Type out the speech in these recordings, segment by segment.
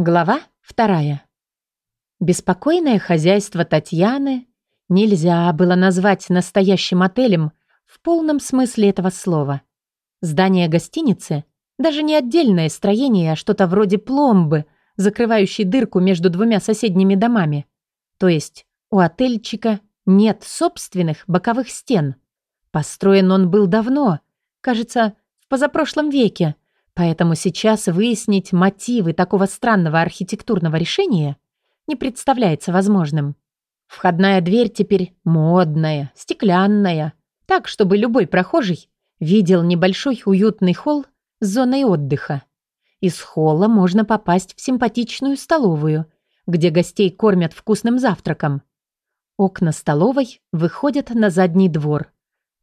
Глава вторая. Беспокойное хозяйство Татьяны нельзя было назвать настоящим отелем в полном смысле этого слова. Здание гостиницы – даже не отдельное строение, а что-то вроде пломбы, закрывающей дырку между двумя соседними домами. То есть у отельчика нет собственных боковых стен. Построен он был давно, кажется, в позапрошлом веке – Поэтому сейчас выяснить мотивы такого странного архитектурного решения не представляется возможным. Входная дверь теперь модная, стеклянная, так, чтобы любой прохожий видел небольшой уютный холл с зоной отдыха. Из холла можно попасть в симпатичную столовую, где гостей кормят вкусным завтраком. Окна столовой выходят на задний двор,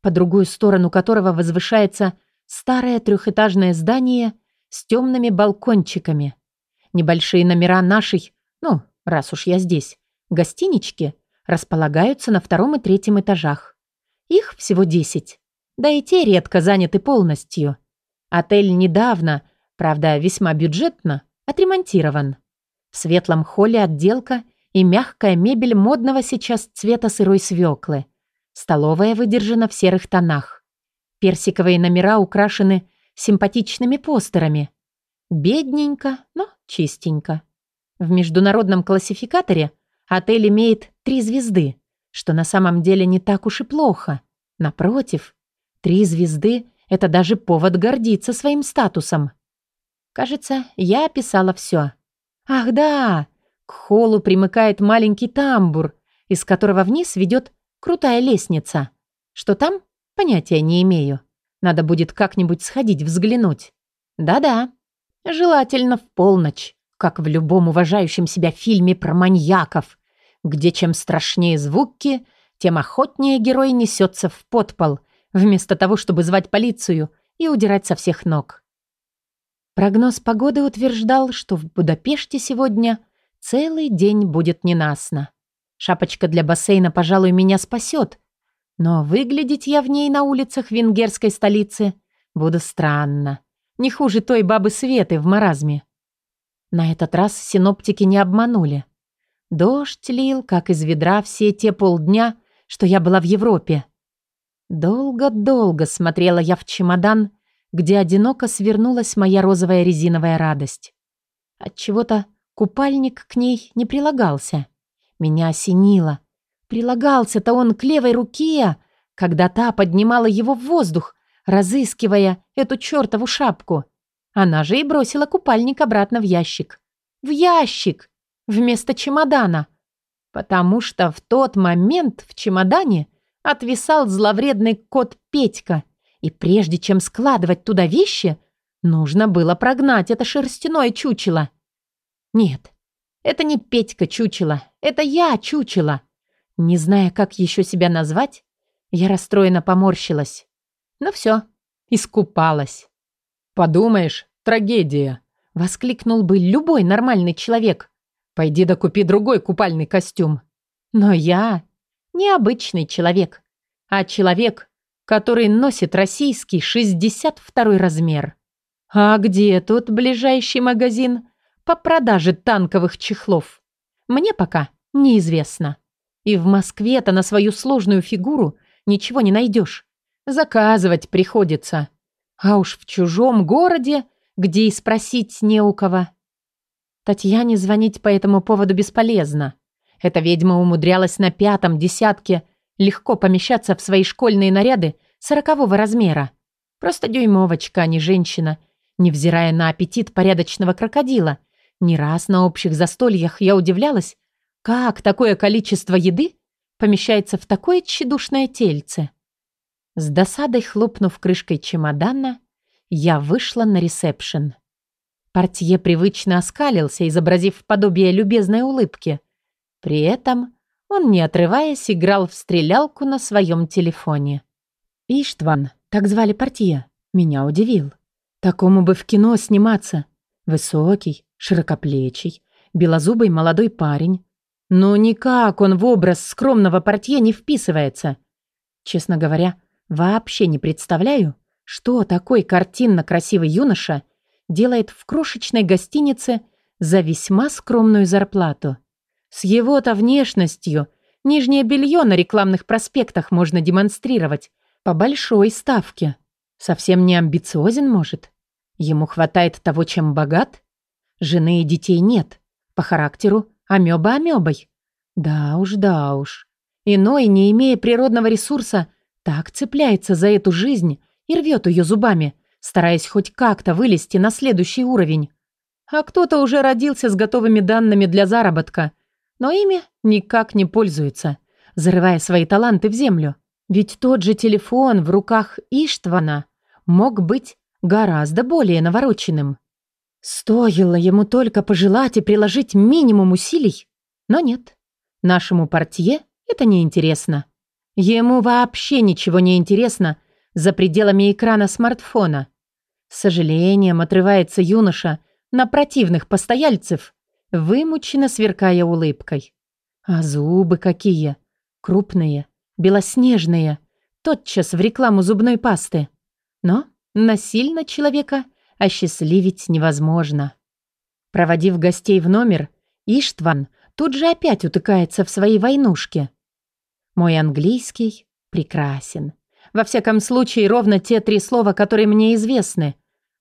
по другую сторону которого возвышается Старое трехэтажное здание с темными балкончиками. Небольшие номера нашей, ну, раз уж я здесь, гостинички располагаются на втором и третьем этажах. Их всего десять. Да и те редко заняты полностью. Отель недавно, правда, весьма бюджетно, отремонтирован. В светлом холле отделка и мягкая мебель модного сейчас цвета сырой свеклы. Столовая выдержана в серых тонах. Персиковые номера украшены симпатичными постерами. Бедненько, но чистенько. В международном классификаторе отель имеет три звезды, что на самом деле не так уж и плохо. Напротив, три звезды – это даже повод гордиться своим статусом. Кажется, я описала все. Ах да, к холлу примыкает маленький тамбур, из которого вниз ведет крутая лестница. Что там? Понятия не имею. Надо будет как-нибудь сходить взглянуть. Да-да. Желательно в полночь, как в любом уважающем себя фильме про маньяков, где чем страшнее звуки, тем охотнее герой несется в подпол, вместо того, чтобы звать полицию и удирать со всех ног. Прогноз погоды утверждал, что в Будапеште сегодня целый день будет ненастно. Шапочка для бассейна, пожалуй, меня спасет, но выглядеть я в ней на улицах венгерской столицы буду странно. Не хуже той бабы Светы в маразме. На этот раз синоптики не обманули. Дождь лил, как из ведра, все те полдня, что я была в Европе. Долго-долго смотрела я в чемодан, где одиноко свернулась моя розовая резиновая радость. Отчего-то купальник к ней не прилагался. Меня осенило. Прилагался-то он к левой руке, когда та поднимала его в воздух, разыскивая эту чертову шапку. Она же и бросила купальник обратно в ящик. В ящик! Вместо чемодана. Потому что в тот момент в чемодане отвисал зловредный кот Петька, и прежде чем складывать туда вещи, нужно было прогнать это шерстяное чучело. Нет, это не Петька чучело, это я чучело. Не зная, как еще себя назвать, я расстроенно поморщилась. Ну все, искупалась. «Подумаешь, трагедия!» — воскликнул бы любой нормальный человек. «Пойди да купи другой купальный костюм». Но я необычный человек, а человек, который носит российский 62 размер. А где тут ближайший магазин по продаже танковых чехлов? Мне пока неизвестно. И в Москве-то на свою сложную фигуру ничего не найдешь. Заказывать приходится. А уж в чужом городе, где и спросить не у кого. Татьяне звонить по этому поводу бесполезно. Эта ведьма умудрялась на пятом десятке легко помещаться в свои школьные наряды сорокового размера. Просто дюймовочка, а не женщина, невзирая на аппетит порядочного крокодила. Не раз на общих застольях я удивлялась, как такое количество еды помещается в такое тщедушное тельце? С досадой хлопнув крышкой чемодана, я вышла на ресепшн. Портье привычно оскалился, изобразив подобие любезной улыбки. При этом он, не отрываясь, играл в стрелялку на своем телефоне. Иштван, так звали портье, меня удивил. Такому бы в кино сниматься. Высокий, широкоплечий, белозубый молодой парень, но никак он в образ скромного портье не вписывается. Честно говоря, вообще не представляю, что такой картинно красивый юноша делает в крошечной гостинице за весьма скромную зарплату. С его-то внешностью нижнее белье на рекламных проспектах можно демонстрировать по большой ставке. Совсем не амбициозен, может? Ему хватает того, чем богат? Жены и детей нет. По характеру амеба амебой. Да уж, да уж. Иной, не имея природного ресурса, так цепляется за эту жизнь и рвет ее зубами, стараясь хоть как-то вылезти на следующий уровень. А кто-то уже родился с готовыми данными для заработка, но ими никак не пользуется, зарывая свои таланты в землю. Ведь тот же телефон в руках Иштвана мог быть гораздо более навороченным. Стоило ему только пожелать и приложить минимум усилий, но нет. Нашему портье это не интересно. Ему вообще ничего не интересно за пределами экрана смартфона. С сожалением отрывается юноша на противных постояльцев, вымученно сверкая улыбкой. А зубы какие! Крупные, белоснежные, тотчас в рекламу зубной пасты. Но насильно человека осчастливить невозможно. Проводив гостей в номер, Иштван тут же опять утыкается в своей войнушке. Мой английский прекрасен. Во всяком случае, ровно те три слова, которые мне известны.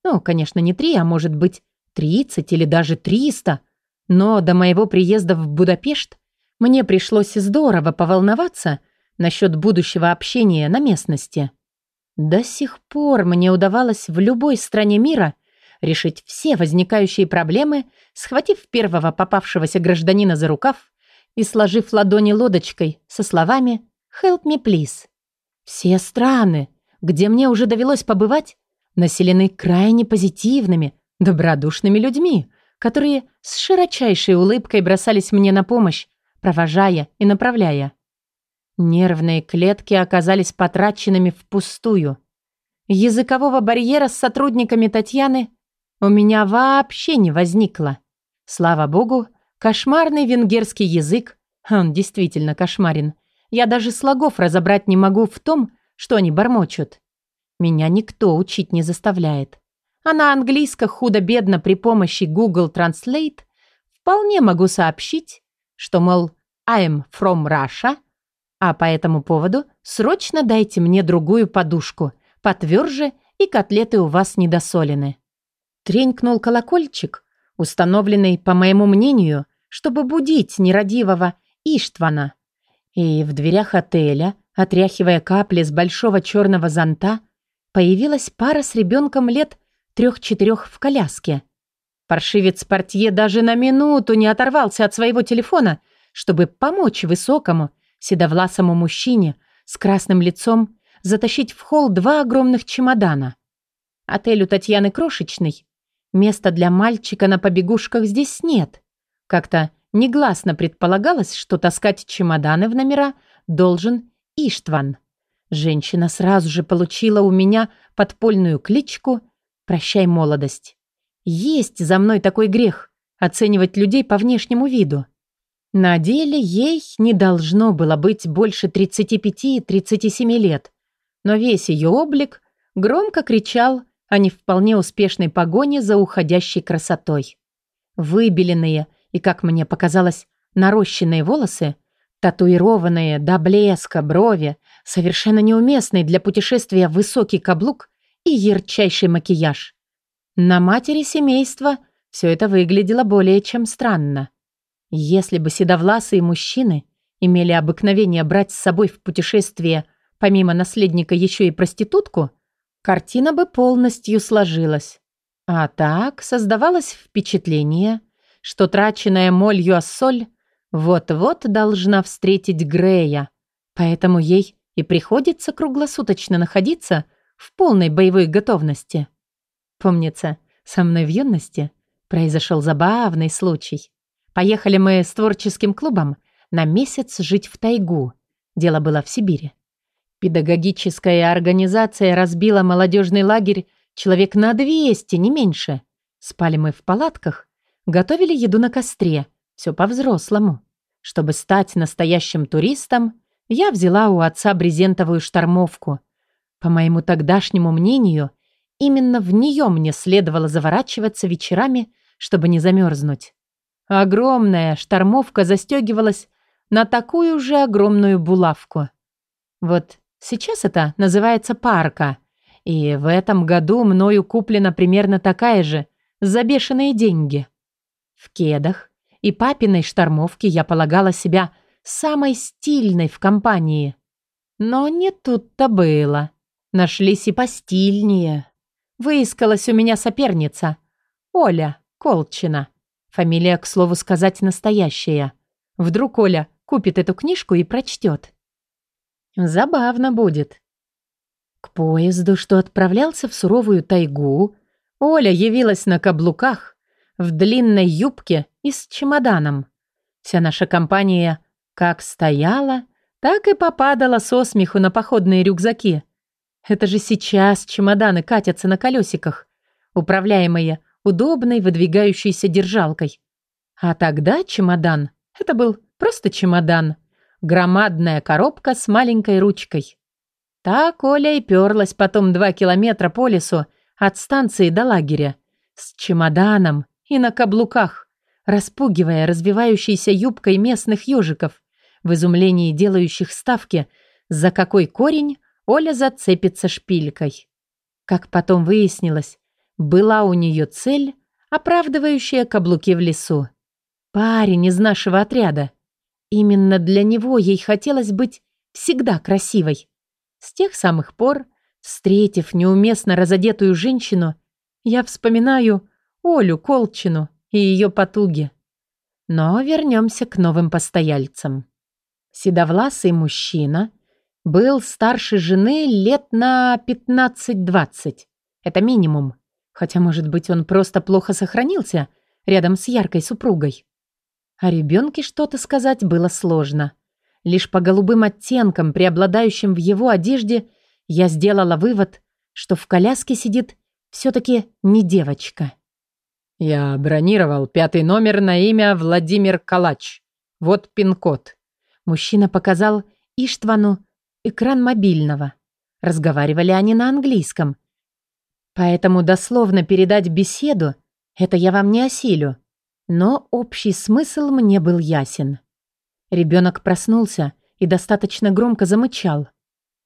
Ну, конечно, не три, а может быть, тридцать или даже триста. Но до моего приезда в Будапешт мне пришлось здорово поволноваться насчет будущего общения на местности. До сих пор мне удавалось в любой стране мира решить все возникающие проблемы, схватив первого попавшегося гражданина за рукав и сложив ладони лодочкой со словами «Help me, please». Все страны, где мне уже довелось побывать, населены крайне позитивными, добродушными людьми, которые с широчайшей улыбкой бросались мне на помощь, провожая и направляя. Нервные клетки оказались потраченными впустую. Языкового барьера с сотрудниками Татьяны у меня вообще не возникло. Слава богу, кошмарный венгерский язык, он действительно кошмарен, я даже слогов разобрать не могу в том, что они бормочут. Меня никто учить не заставляет. А на английском худо-бедно при помощи Google Translate вполне могу сообщить, что, мол, I'm from Russia, а по этому поводу срочно дайте мне другую подушку, потверже и котлеты у вас недосолены. Тренькнул колокольчик, установленный, по моему мнению, чтобы будить нерадивого Иштвана. И в дверях отеля, отряхивая капли с большого черного зонта, появилась пара с ребенком лет трех-четырех в коляске. Паршивец портье даже на минуту не оторвался от своего телефона, чтобы помочь высокому, седовласому мужчине с красным лицом затащить в холл два огромных чемодана. Отель у Татьяны крошечный. Места для мальчика на побегушках здесь нет. Как-то негласно предполагалось, что таскать чемоданы в номера должен Иштван. Женщина сразу же получила у меня подпольную кличку «Прощай, молодость». Есть за мной такой грех – оценивать людей по внешнему виду. На деле ей не должно было быть больше 35-37 лет, но весь ее облик громко кричал о не вполне успешной погоне за уходящей красотой. Выбеленные и, как мне показалось, нарощенные волосы, татуированные до блеска брови, совершенно неуместный для путешествия высокий каблук и ярчайший макияж. На матери семейства все это выглядело более чем странно. Если бы седовласые мужчины имели обыкновение брать с собой в путешествие помимо наследника еще и проститутку, картина бы полностью сложилась. А так создавалось впечатление, что траченная молью соль вот-вот должна встретить Грея, поэтому ей и приходится круглосуточно находиться в полной боевой готовности. Помнится, со мной в юности произошел забавный случай. Поехали мы с творческим клубом на месяц жить в тайгу. Дело было в Сибири. Педагогическая организация разбила молодежный лагерь человек на 200, не меньше. Спали мы в палатках, готовили еду на костре, все по-взрослому. Чтобы стать настоящим туристом, я взяла у отца брезентовую штормовку. По моему тогдашнему мнению, именно в нее мне следовало заворачиваться вечерами чтобы не замерзнуть. Огромная штормовка застегивалась на такую же огромную булавку. Вот сейчас это называется парка, и в этом году мною куплена примерно такая же, за бешеные деньги. В кедах и папиной штормовке я полагала себя самой стильной в компании. Но не тут-то было. Нашлись и постильнее. Выискалась у меня соперница. Оля Колчина. Фамилия, к слову сказать, настоящая. Вдруг Оля купит эту книжку и прочтет. Забавно будет. К поезду, что отправлялся в суровую тайгу, Оля явилась на каблуках, в длинной юбке и с чемоданом. Вся наша компания как стояла, так и попадала со смеху на походные рюкзаки. Это же сейчас чемоданы катятся на колесиках, управляемые удобной выдвигающейся держалкой. А тогда чемодан — это был просто чемодан. Громадная коробка с маленькой ручкой. Так Оля и перлась потом два километра по лесу от станции до лагеря. С чемоданом и на каблуках, распугивая развивающейся юбкой местных ежиков, в изумлении делающих ставки, за какой корень Оля зацепится шпилькой. Как потом выяснилось, была у нее цель, оправдывающая каблуки в лесу. Парень из нашего отряда. Именно для него ей хотелось быть всегда красивой. С тех самых пор, встретив неуместно разодетую женщину, я вспоминаю Олю Колчину и ее потуги. Но вернемся к новым постояльцам. Седовласый мужчина был старше жены лет на 15-20. Это минимум. Хотя, может быть, он просто плохо сохранился рядом с яркой супругой. О ребенке что-то сказать было сложно. Лишь по голубым оттенкам, преобладающим в его одежде, я сделала вывод, что в коляске сидит все-таки не девочка. «Я бронировал пятый номер на имя Владимир Калач. Вот пин-код». Мужчина показал Иштвану экран мобильного. Разговаривали они на английском, Поэтому дословно передать беседу — это я вам не осилю. Но общий смысл мне был ясен. Ребенок проснулся и достаточно громко замычал.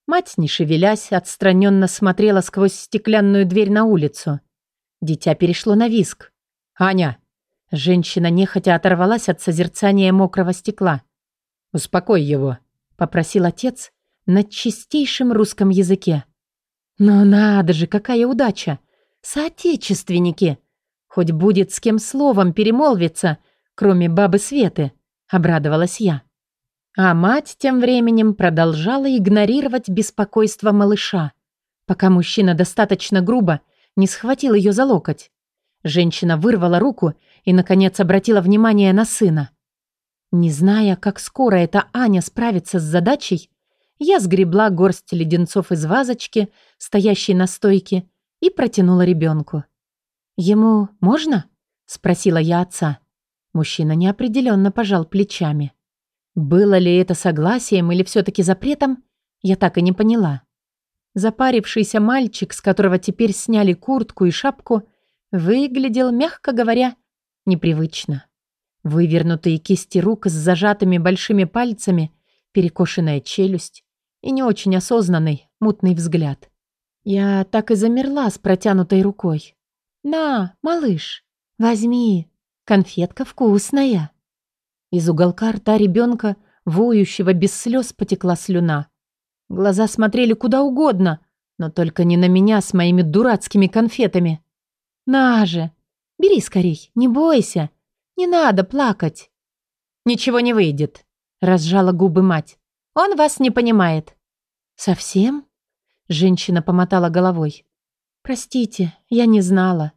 Мать, не шевелясь, отстраненно смотрела сквозь стеклянную дверь на улицу. Дитя перешло на виск. «Аня!» Женщина нехотя оторвалась от созерцания мокрого стекла. «Успокой его», — попросил отец на чистейшем русском языке. Но надо же, какая удача! Соотечественники! Хоть будет с кем словом перемолвиться, кроме бабы Светы, обрадовалась я. А мать тем временем продолжала игнорировать беспокойство малыша, пока мужчина достаточно грубо не схватил ее за локоть. Женщина вырвала руку и, наконец, обратила внимание на сына. Не зная, как скоро эта Аня справится с задачей, я сгребла горсть леденцов из вазочки, стоящей на стойке, и протянула ребенку. «Ему можно?» — спросила я отца. Мужчина неопределенно пожал плечами. Было ли это согласием или все-таки запретом, я так и не поняла. Запарившийся мальчик, с которого теперь сняли куртку и шапку, выглядел, мягко говоря, непривычно. Вывернутые кисти рук с зажатыми большими пальцами, перекошенная челюсть, и не очень осознанный, мутный взгляд. Я так и замерла с протянутой рукой. «На, малыш, возьми, конфетка вкусная». Из уголка рта ребенка, воющего без слез, потекла слюна. Глаза смотрели куда угодно, но только не на меня с моими дурацкими конфетами. «На же! Бери скорей, не бойся. Не надо плакать». «Ничего не выйдет», — разжала губы мать. Он вас не понимает». «Совсем?» Женщина помотала головой. «Простите, я не знала.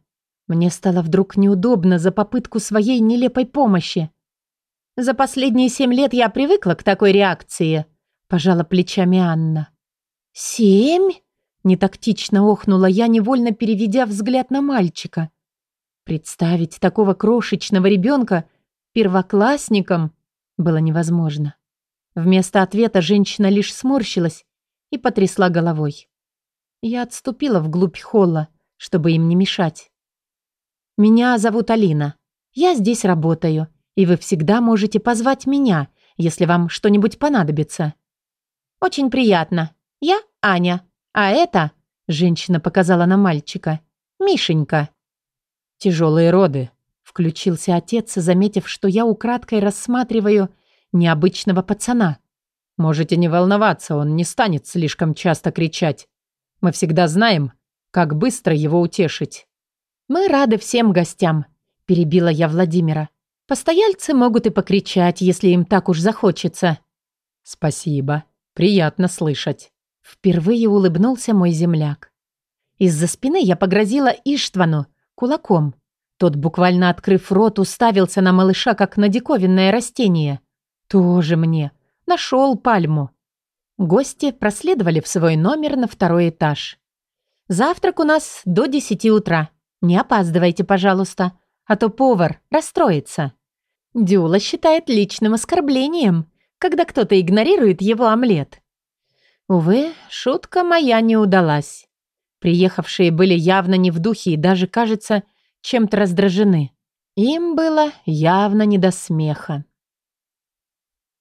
Мне стало вдруг неудобно за попытку своей нелепой помощи. За последние семь лет я привыкла к такой реакции», пожала плечами Анна. «Семь?» Нетактично охнула я, невольно переведя взгляд на мальчика. Представить такого крошечного ребенка первоклассником было невозможно. Вместо ответа женщина лишь сморщилась и потрясла головой. Я отступила вглубь холла, чтобы им не мешать. Меня зовут Алина. Я здесь работаю, и вы всегда можете позвать меня, если вам что-нибудь понадобится». «Очень приятно. Я Аня. А это...» Женщина показала на мальчика. «Мишенька». «Тяжелые роды», — включился отец, заметив, что я украдкой рассматриваю необычного пацана. «Можете не волноваться, он не станет слишком часто кричать. Мы всегда знаем, как быстро его утешить». «Мы рады всем гостям», — перебила я Владимира. «Постояльцы могут и покричать, если им так уж захочется». «Спасибо. Приятно слышать». Впервые улыбнулся мой земляк. Из-за спины я погрозила Иштвану кулаком. Тот, буквально открыв рот, уставился на малыша, как на диковинное растение. Тоже мне. Нашел пальму. Гости проследовали в свой номер на второй этаж. «Завтрак у нас до десяти утра. Не опаздывайте, пожалуйста, а то повар расстроится». Дюла считает личным оскорблением, когда кто-то игнорирует его омлет. Увы, шутка моя не удалась. Приехавшие были явно не в духе и даже, кажется, чем-то раздражены. Им было явно не до смеха.